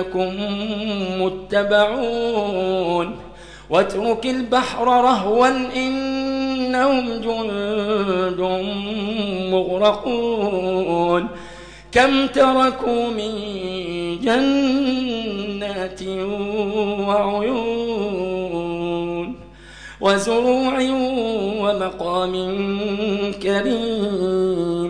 إنكم متبعون واترك البحر رهوا إنهم جند مغرقون كم تركوا من جنات وعيون وزروع ومقام كريم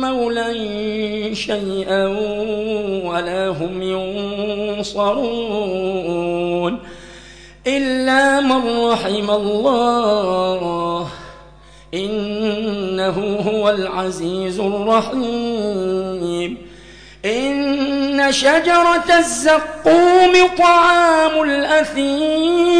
مولا شيئا ولا هم ينصرون إلا من رحم الله. إنه هو العزيز الرحيم. إن شجرة الزقوم طعام الأثيم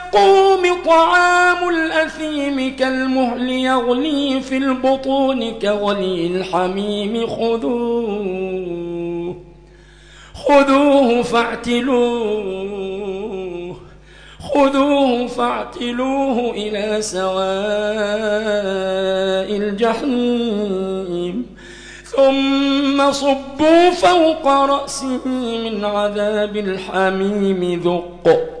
طعام الأثيم كالمهل يغلي في البطون كغلي الحميم خذوه خذوه فاعتلوه خذوه فاعتلوه إلى سواء الجحيم ثم صبوا فوق رأسه من عذاب الحميم ذق.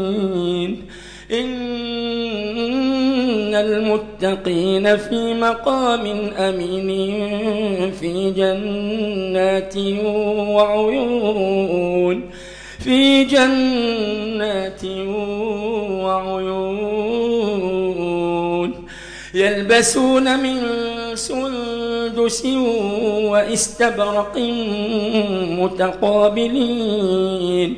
إن المتقين في مقام أمين في جنات وعيون في جنات وعيون يلبسون من سندس واستبرق متقابلين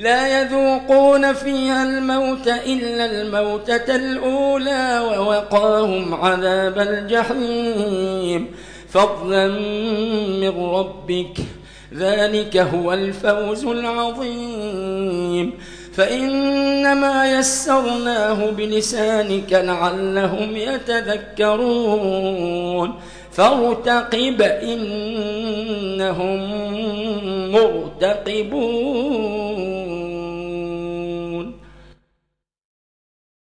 لا يذوقون فيها الموت إلا الموتة الأولى ووقاهم عذاب الجحيم. فضلا من ربك ذلك هو الفوز العظيم. فإنما يسرناه بلسانك لعلهم يتذكرون. فارتقب إنهم مرتقبون.